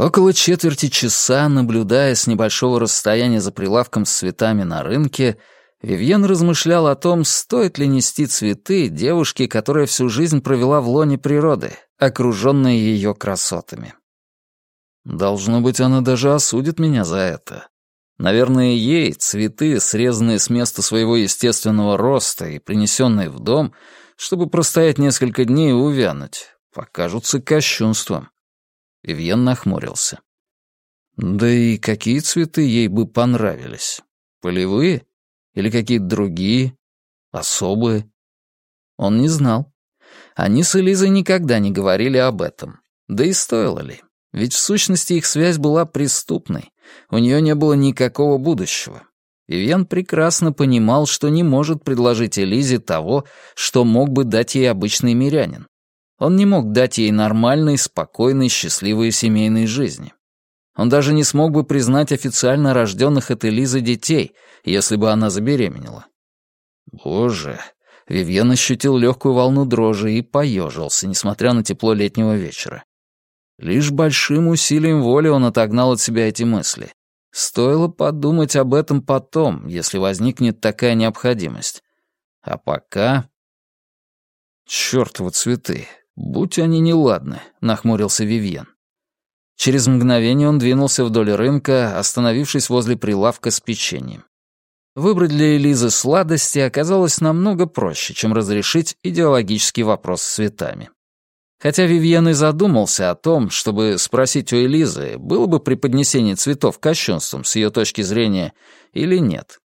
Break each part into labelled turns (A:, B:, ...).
A: Около четверти часа, наблюдая с небольшого расстояния за прилавком с цветами на рынке, Вивьен размышлял о том, стоит ли нести цветы девушке, которая всю жизнь провела в лоне природы, окруженной ее красотами. Должно быть, она даже осудит меня за это. Наверное, ей цветы, срезанные с места своего естественного роста и принесенные в дом, чтобы простоять несколько дней и увянуть, покажутся кощунством. Вивьен нахмурился. Да и какие цветы ей бы понравились? Полевые? Или какие-то другие? Особые? Он не знал. Они с Элизой никогда не говорили об этом. Да и стоило ли? Ведь в сущности их связь была преступной. У нее не было никакого будущего. Вивьен прекрасно понимал, что не может предложить Элизе того, что мог бы дать ей обычный мирянин. Он не мог дать ей нормальной, спокойной, счастливой семейной жизни. Он даже не смог бы признать официально рожденных от Элизы детей, если бы она забеременела. Боже, Вивьен ощутил легкую волну дрожи и поежился, несмотря на тепло летнего вечера. Лишь большим усилием воли он отогнал от себя эти мысли. Стоило подумать об этом потом, если возникнет такая необходимость. А пока... Чёртовы цветы, будь они неладны, нахмурился Вивьен. Через мгновение он двинулся вдоль рынка, остановившись возле прилавка с печеньем. Выбрать для Элизы сладости оказалось намного проще, чем разрешить идеологический вопрос с цветами. Хотя Вивьен и задумался о том, чтобы спросить у Элизы, было бы преподнесение цветов кощунством с ее точки зрения или нет.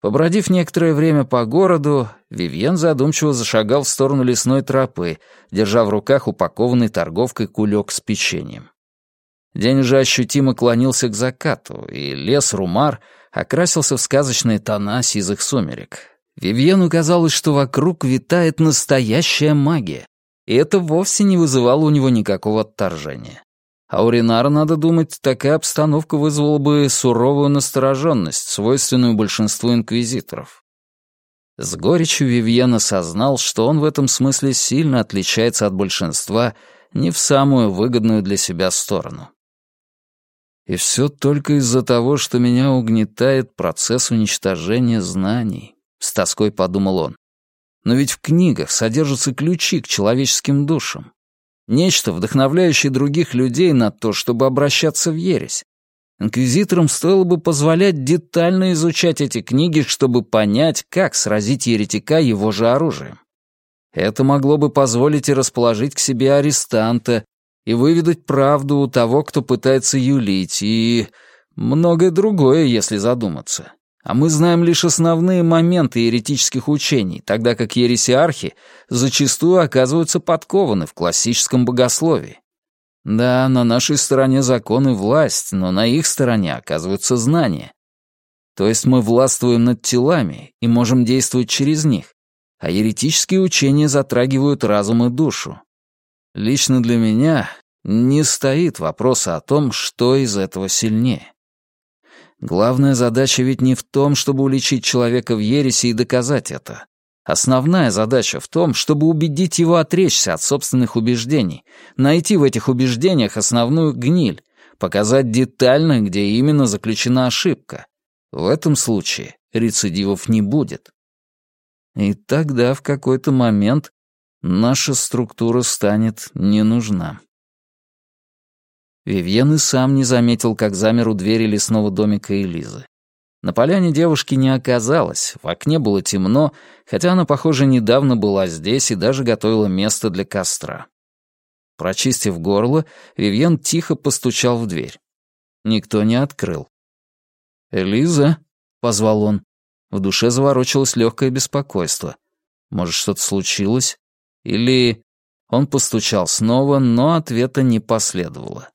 A: Побродив некоторое время по городу, Вивьен задумчиво зашагал в сторону лесной тропы, держа в руках упакованный торговкой кулек с печеньем. День уже ощутимо клонился к закату, и лес Румар окрасился в сказочные тона сизых сумерек. Вивьену казалось, что вокруг витает настоящая магия, и это вовсе не вызывало у него никакого отторжения. А у Ринара, надо думать, такая обстановка вызвала бы суровую настороженность, свойственную большинству инквизиторов. С горечью Вивьен осознал, что он в этом смысле сильно отличается от большинства не в самую выгодную для себя сторону. И все только из-за того, что меня угнетает процесс уничтожения знаний, с тоской подумал он. Но ведь в книгах содержатся ключи к человеческим душам. Нечто, вдохновляющее других людей на то, чтобы обращаться в ересь. Инквизиторам стоило бы позволять детально изучать эти книги, чтобы понять, как сразить еретика его же оружием. Это могло бы позволить и расположить к себе арестанта, и выведать правду у того, кто пытается юлить, и многое другое, если задуматься. А мы знаем лишь основные моменты еретических учений, тогда как ересиархи зачастую оказываются подкованы в классическом богословии. Да, на нашей стороне закон и власть, но на их стороне оказываются знания. То есть мы властвуем над телами и можем действовать через них, а еретические учения затрагивают разум и душу. Лично для меня не стоит вопроса о том, что из этого сильнее. Главная задача ведь не в том, чтобы уличить человека в ереси и доказать это. Основная задача в том, чтобы убедить его отречься от собственных убеждений, найти в этих убеждениях основную гниль, показать детально, где именно заключена ошибка. В этом случае рецидивов не будет. И тогда в какой-то момент наша структура станет не нужна. Вивьен и сам не заметил, как замер у двери лесного домика Элизы. На поляне девушки не оказалось, в окне было темно, хотя она, похоже, недавно была здесь и даже готовила место для костра. Прочистив горло, Вивьен тихо постучал в дверь. Никто не открыл. «Элиза?» — позвал он. В душе заворочилось легкое беспокойство. Может, что-то случилось? Или... Он постучал снова, но ответа не последовало.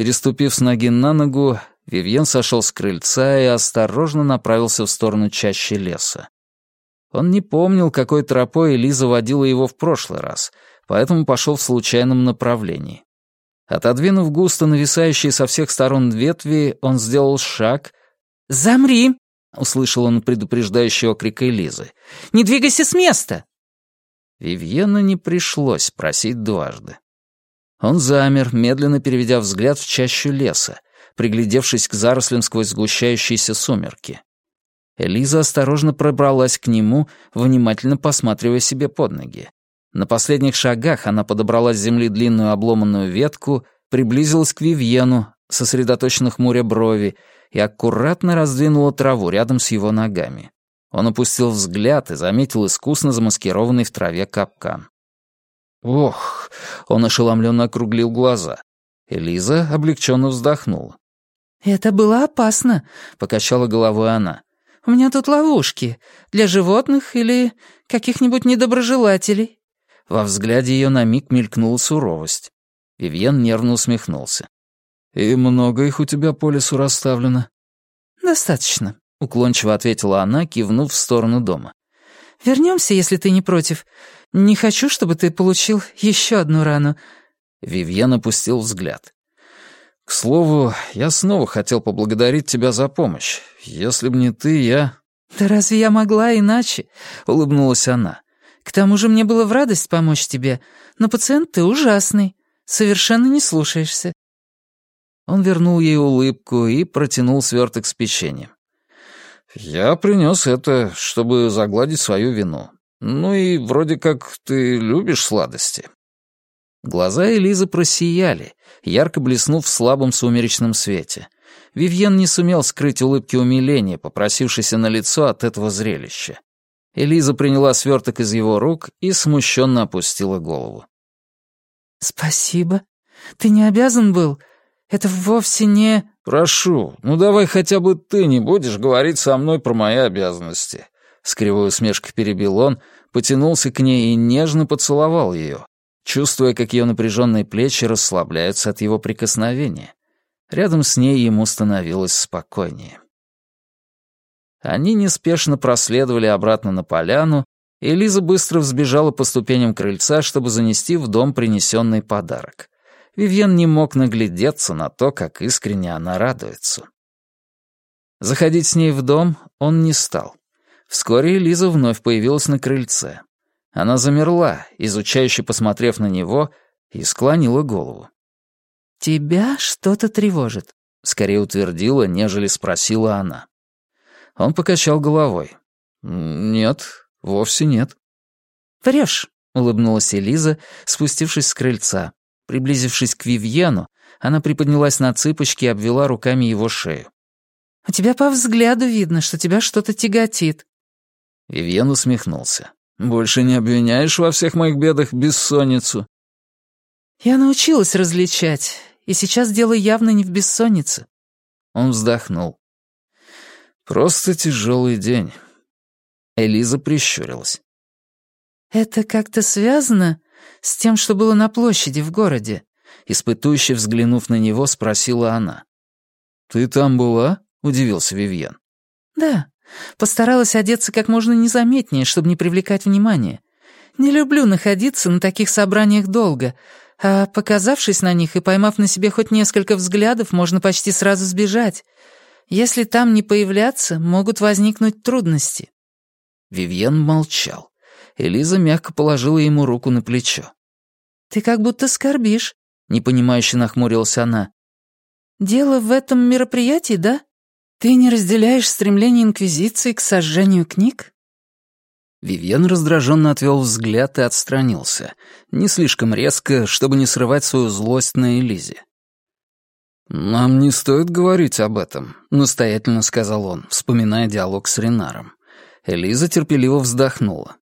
A: Переступив с ноги на ногу, Вивьен сошел с крыльца и осторожно направился в сторону чащи леса. Он не помнил, какой тропой Элиза водила его в прошлый раз, поэтому пошел в случайном направлении. Отодвинув густо нависающие со всех сторон ветви, он сделал шаг. «Замри!» — услышал он предупреждающий окрик Элизы.
B: «Не двигайся с места!»
A: Вивьена не пришлось просить дважды. Он замер, медленно переведя взгляд в чащу леса, приглядевшись к зарослям сквозь сгущающиеся сумерки. Элиза осторожно пробралась к нему, внимательно посматривая себе под ноги. На последних шагах она подобрала с земли длинную обломанную ветку, приблизилась к Вивьену, сосредоточенно хмуря брови, и аккуратно раздвинула траву рядом с его ногами. Он опустил взгляд и заметил искусно замаскированный в траве капкан. «Ох!» — он ошеломленно округлил глаза. Элиза облегченно вздохнула.
B: «Это было опасно», — покачала головой она. «У меня тут ловушки. Для животных или каких-нибудь недоброжелателей».
A: Во взгляде ее на миг мелькнула суровость. Вивьен нервно усмехнулся. «И много их у тебя по лесу расставлено?»
B: «Достаточно», — уклончиво ответила
A: она, кивнув в сторону дома.
B: «Вернемся, если ты не против. Не хочу, чтобы ты получил еще одну рану».
A: Вивьен опустил взгляд. «К слову, я снова хотел поблагодарить тебя за помощь. Если б не ты, я...»
B: «Да разве я могла иначе?» — улыбнулась она. «К тому же мне было в радость помочь тебе, но пациент ты ужасный, совершенно не слушаешься».
A: Он вернул ей улыбку и протянул сверток с печеньем. «Я принес это, чтобы загладить свою вину. Ну и вроде как ты любишь сладости». Глаза Элизы просияли, ярко блеснув в слабом сумеречном свете. Вивьен не сумел скрыть улыбки умиления, попросившейся на лицо от этого зрелища. Элиза приняла сверток из его рук и смущенно опустила голову.
B: «Спасибо. Ты не обязан был. Это вовсе не...»
A: «Прошу, ну давай хотя бы ты не будешь говорить со мной про мои обязанности». С кривой усмешкой перебил он, потянулся к ней и нежно поцеловал ее, чувствуя, как ее напряженные плечи расслабляются от его прикосновения. Рядом с ней ему становилось спокойнее. Они неспешно проследовали обратно на поляну, и Лиза быстро взбежала по ступеням крыльца, чтобы занести в дом принесенный подарок. Вивьен не мог наглядеться на то, как искренне она радуется. Заходить с ней в дом он не стал. Вскоре Лиза вновь появилась на крыльце. Она замерла, изучающе посмотрев на него, и склонила голову.
B: «Тебя что-то тревожит», —
A: скорее утвердила, нежели спросила она. Он покачал головой. «Нет, вовсе нет».
B: «Врешь», — улыбнулась Элиза, спустившись с крыльца. Приблизившись к Вивьену, она приподнялась на цыпочки и обвела руками его шею. «У тебя по взгляду видно, что тебя что-то тяготит».
A: Вивьен усмехнулся. «Больше не обвиняешь во всех моих бедах бессонницу?»
B: «Я научилась различать, и сейчас дело явно не в бессоннице».
A: Он вздохнул. «Просто тяжелый день». Элиза прищурилась.
B: «Это как-то связано с тем, что было на площади в городе?» Испытующе взглянув на него, спросила она.
A: «Ты там была?» — удивился Вивьен.
B: «Да. Постаралась одеться как можно незаметнее, чтобы не привлекать внимания. Не люблю находиться на таких собраниях долго, а показавшись на них и поймав на себе хоть несколько взглядов, можно почти сразу сбежать. Если там не появляться, могут возникнуть трудности».
A: Вивьен молчал. Элиза мягко положила ему руку на плечо.
B: «Ты как будто скорбишь», — непонимающе нахмурилась она. «Дело в этом мероприятии, да? Ты не разделяешь стремление Инквизиции к сожжению книг?»
A: Вивьен раздраженно отвел взгляд и отстранился, не слишком резко, чтобы не срывать свою злость на Элизе. «Нам не стоит говорить об этом», — настоятельно сказал он, вспоминая диалог с Ренаром. Элиза терпеливо вздохнула.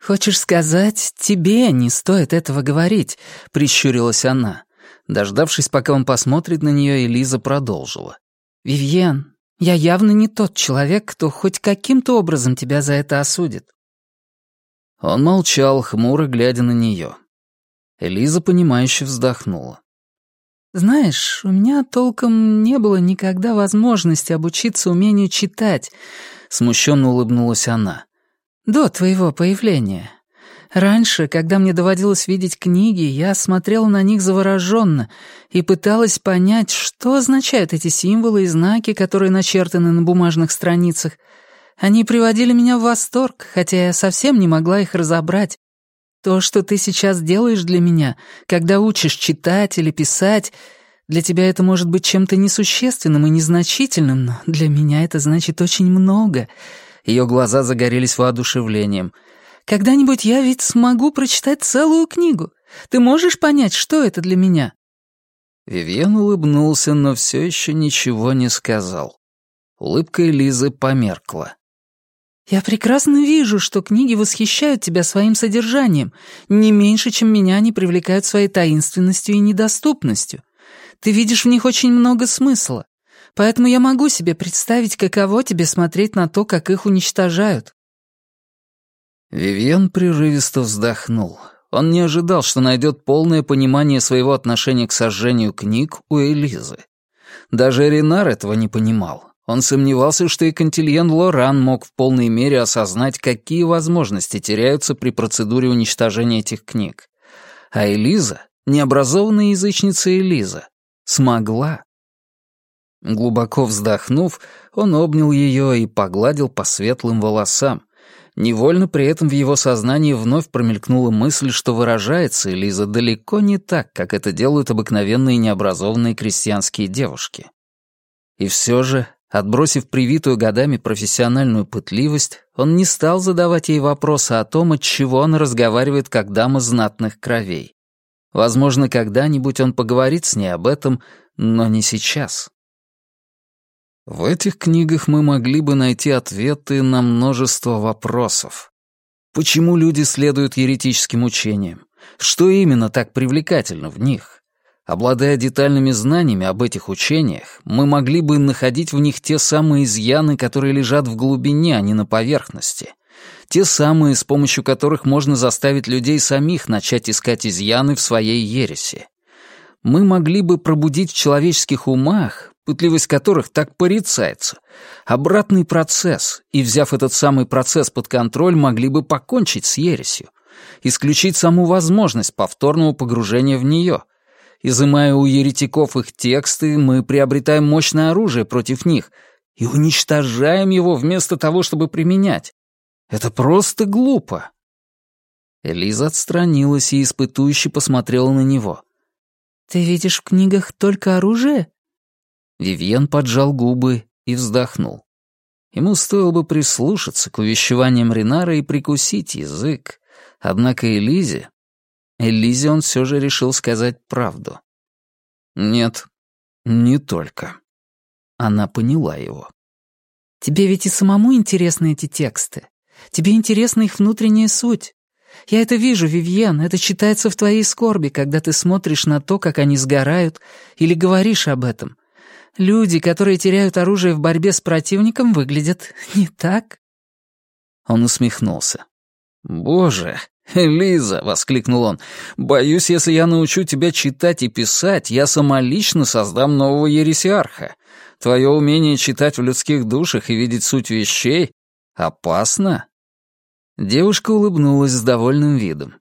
B: «Хочешь сказать, тебе не стоит этого говорить?» — прищурилась она.
A: Дождавшись, пока он посмотрит на нее, Элиза продолжила.
B: «Вивьен, я явно не тот человек, кто хоть каким-то образом тебя за это осудит».
A: Он молчал, хмуро глядя на нее. Элиза, понимающе вздохнула.
B: «Знаешь, у меня толком не было никогда возможности обучиться умению читать», — смущенно улыбнулась она до твоего появления. Раньше, когда мне доводилось видеть книги, я смотрела на них завороженно и пыталась понять, что означают эти символы и знаки, которые начертаны на бумажных страницах. Они приводили меня в восторг, хотя я совсем не могла их разобрать. То, что ты сейчас делаешь для меня, когда учишь читать или писать, для тебя это может быть чем-то несущественным и незначительным, но для меня это значит очень много. Ее глаза загорелись воодушевлением. Когда-нибудь я ведь смогу прочитать целую книгу. Ты можешь понять, что это для меня?»
A: Вивьен улыбнулся, но все еще ничего не сказал. Улыбка Элизы померкла.
B: «Я прекрасно вижу, что книги восхищают тебя своим содержанием, не меньше, чем меня они привлекают своей таинственностью и недоступностью. Ты видишь в них очень много смысла, поэтому я могу себе представить, каково тебе смотреть на то, как их уничтожают».
A: Вивьен прерывисто вздохнул. Он не ожидал, что найдет полное понимание своего отношения к сожжению книг у Элизы. Даже Ренар этого не понимал. Он сомневался, что и Кантильен Лоран мог в полной мере осознать, какие возможности теряются при процедуре уничтожения этих книг. А Элиза, необразованная язычница Элиза, смогла. Глубоко вздохнув, он обнял ее и погладил по светлым волосам. Невольно при этом в его сознании вновь промелькнула мысль, что выражается Элиза далеко не так, как это делают обыкновенные необразованные крестьянские девушки. И все же Отбросив привитую годами профессиональную пытливость, он не стал задавать ей вопросы о том, от чего она разговаривает как дама знатных кровей. Возможно, когда-нибудь он поговорит с ней об этом, но не сейчас. В этих книгах мы могли бы найти ответы на множество вопросов. Почему люди следуют еретическим учениям? Что именно так привлекательно в них? Обладая детальными знаниями об этих учениях, мы могли бы находить в них те самые изъяны, которые лежат в глубине, а не на поверхности. Те самые, с помощью которых можно заставить людей самих начать искать изъяны в своей ереси. Мы могли бы пробудить в человеческих умах, пытливость которых так порицается, обратный процесс, и, взяв этот самый процесс под контроль, могли бы покончить с ересью, исключить саму возможность повторного погружения в нее — Изымая у еретиков их тексты, мы приобретаем мощное оружие против них и уничтожаем его вместо того, чтобы применять. Это просто глупо. Элиза отстранилась и испытующе посмотрела на него.
B: «Ты видишь в книгах только оружие?»
A: Вивьен поджал губы и вздохнул. Ему стоило бы прислушаться к увещеваниям Ринара и прикусить язык. Однако Элизе Элизе он все же решил сказать правду. «Нет, не только». Она поняла его.
B: «Тебе ведь и самому интересны эти тексты. Тебе интересна их внутренняя суть. Я это вижу, Вивьен, это читается в твоей скорби, когда ты смотришь на то, как они сгорают, или говоришь об этом. Люди, которые теряют оружие в борьбе с противником, выглядят не так».
A: Он усмехнулся. «Боже, «Лиза!» — воскликнул он. «Боюсь, если я научу тебя читать и писать, я самолично создам нового ересиарха. Твое умение читать в людских душах и видеть суть вещей опасно». Девушка улыбнулась с довольным видом.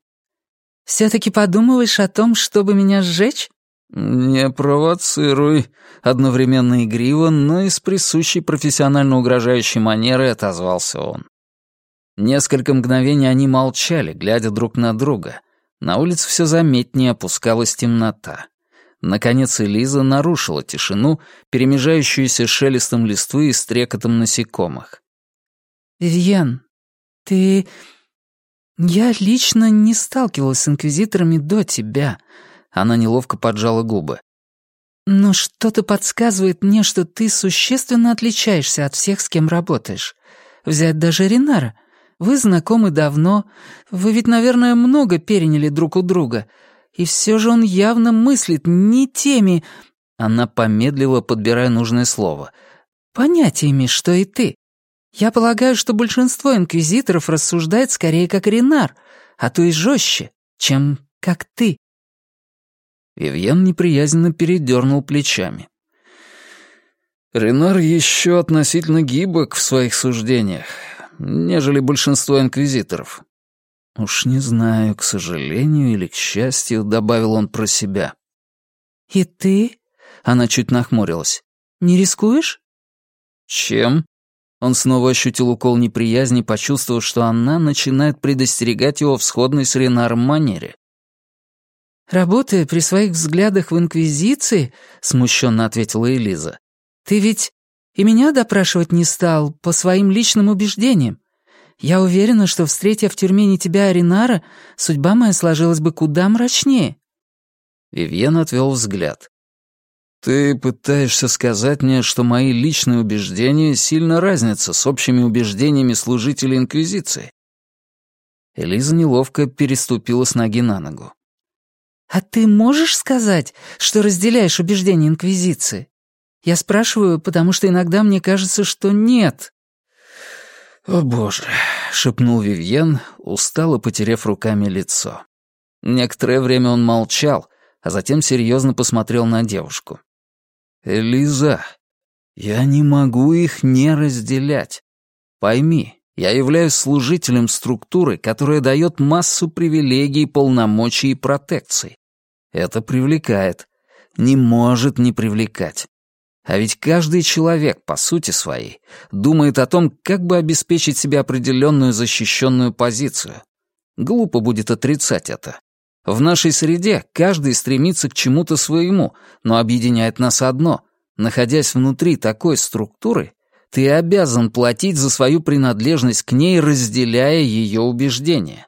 B: «Все-таки подумываешь о том, чтобы меня сжечь?»
A: «Не провоцируй», — одновременно игриво, но и с присущей профессионально угрожающей манерой отозвался он. Несколько мгновений они молчали, глядя друг на друга. На улице все заметнее опускалась темнота. Наконец Элиза нарушила тишину, перемежающуюся шелестом листвы и стрекотом насекомых.
B: «Вивьен, ты... Я лично не сталкивалась с инквизиторами до тебя». Она неловко поджала губы. «Но что-то подсказывает мне, что ты существенно отличаешься от всех, с кем работаешь. Взять даже Ринара. Вы знакомы давно, вы ведь, наверное, много переняли друг у друга. И все же он явно мыслит не теми...» Она помедлила, подбирая нужное слово. «Понятиями, что и ты. Я полагаю, что большинство инквизиторов рассуждает скорее как Ренар, а то и жестче, чем как ты».
A: Вивьен неприязненно передернул плечами. Ренар еще относительно гибок в своих суждениях нежели большинство инквизиторов. Уж не знаю, к сожалению или к счастью, добавил он про себя.
B: «И ты?» — она чуть нахмурилась. «Не рискуешь?»
A: «Чем?» Он снова ощутил укол неприязни, почувствовав, что она начинает предостерегать его в сходной с Ренаром манере.
B: «Работая при своих взглядах в Инквизиции», — смущенно ответила Элиза, «ты ведь и меня допрашивать не стал по своим личным убеждениям. Я уверена, что, встретив в тюрьме не тебя, а Ренара, судьба моя сложилась бы куда мрачнее».
A: Вивьен отвел взгляд. «Ты пытаешься сказать мне, что мои личные убеждения сильно разнятся с общими убеждениями служителей Инквизиции?» Элиза неловко переступила с ноги на ногу.
B: «А ты можешь сказать, что разделяешь убеждения Инквизиции? Я спрашиваю, потому что иногда мне кажется, что нет».
A: «О боже», — шепнул Вивьен, устало потеряв руками лицо. Некоторое время он молчал, а затем серьезно посмотрел на девушку. «Элиза, я не могу их не разделять. Пойми, я являюсь служителем структуры, которая дает массу привилегий, полномочий и протекций. Это привлекает. Не может не привлекать. А ведь каждый человек, по сути своей, думает о том, как бы обеспечить себе определенную защищенную позицию. Глупо будет отрицать это. В нашей среде каждый стремится к чему-то своему, но объединяет нас одно. Находясь внутри такой структуры, ты обязан платить за свою принадлежность к ней, разделяя ее убеждения.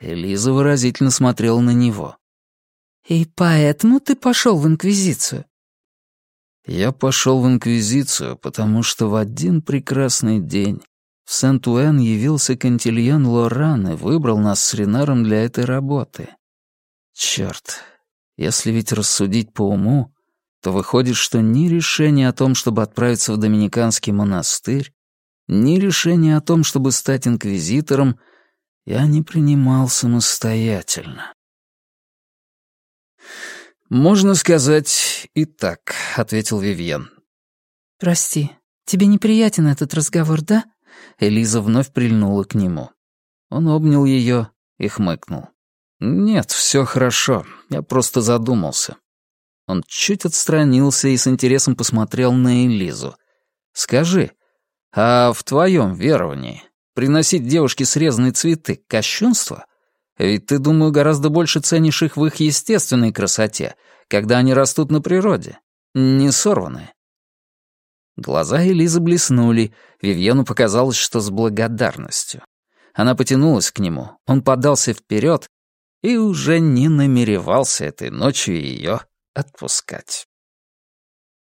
A: Элиза выразительно смотрела на него.
B: «И поэтому ты пошел в Инквизицию?»
A: «Я пошел в Инквизицию, потому что в один прекрасный день в Сент-Уэн явился Кантильон Лоран и выбрал нас с Ренаром для этой работы. Черт, если ведь рассудить по уму, то выходит, что ни решение о том, чтобы отправиться в Доминиканский монастырь, ни решение о том, чтобы стать инквизитором, я не принимал самостоятельно. «Можно сказать и так», — ответил Вивьен.
B: «Прости, тебе неприятен этот разговор, да?»
A: Элиза вновь прильнула к нему. Он обнял ее и хмыкнул. «Нет, все хорошо, я просто задумался». Он чуть отстранился и с интересом посмотрел на Элизу. «Скажи, а в твоем веровании приносить девушке срезанные цветы — кощунство? Ведь ты, думаю, гораздо больше ценишь их в их естественной красоте, когда они растут на природе, не сорванные». Глаза Элизы блеснули, Вивьену показалось, что с благодарностью. Она потянулась к нему, он подался вперед и уже не намеревался этой ночью ее отпускать.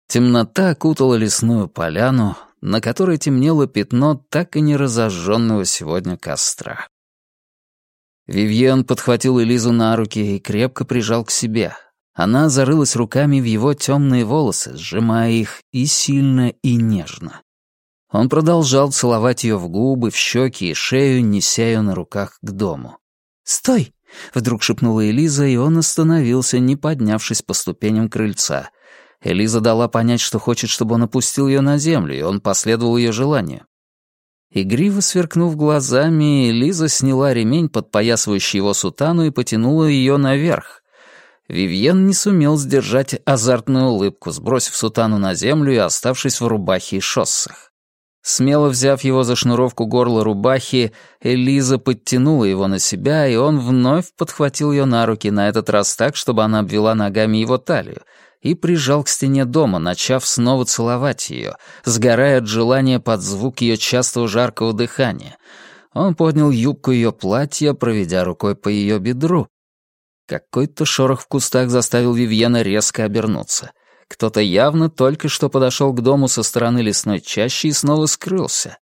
A: Темнота окутала лесную поляну, на которой темнело пятно так и не разожженного сегодня костра. Вивьен подхватил Элизу на руки и крепко прижал к себе, она зарылась руками в его темные волосы, сжимая их и сильно, и нежно. Он продолжал целовать ее в губы, в щеки и шею, неся ее на руках к дому. «Стой!» — вдруг шепнула Элиза, и он остановился, не поднявшись по ступеням крыльца. Элиза дала понять, что хочет, чтобы он опустил ее на землю, и он последовал ее желанию. Игриво сверкнув глазами, Элиза сняла ремень, подпоясывающий его сутану, и потянула ее наверх, Вивьен не сумел сдержать азартную улыбку, сбросив сутану на землю и оставшись в рубахе и шоссах. Смело взяв его за шнуровку горла рубахи, Элиза подтянула его на себя, и он вновь подхватил ее на руки, на этот раз так, чтобы она обвела ногами его талию, и прижал к стене дома, начав снова целовать ее, сгорая от желания под звук ее частого жаркого дыхания. Он поднял юбку ее платья, проведя рукой по ее бедру, какой-то шорох в кустах заставил Вивьена резко обернуться. Кто-то явно только что подошел к дому со стороны лесной чащи и снова скрылся.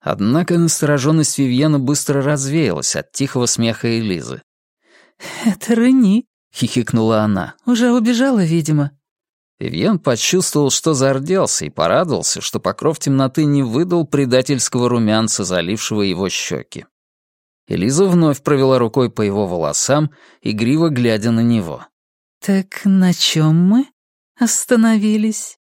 A: Однако настороженность Вивьена быстро развеялась от тихого смеха Элизы.
B: «Это Рени», — хихикнула она. «Уже убежала, видимо».
A: Вивьен почувствовал, что зарделся, и порадовался, что покров темноты не выдал предательского румянца, залившего его щеки. Элиза вновь провела рукой по его волосам, игриво глядя на него.
B: «Так на чем мы остановились?»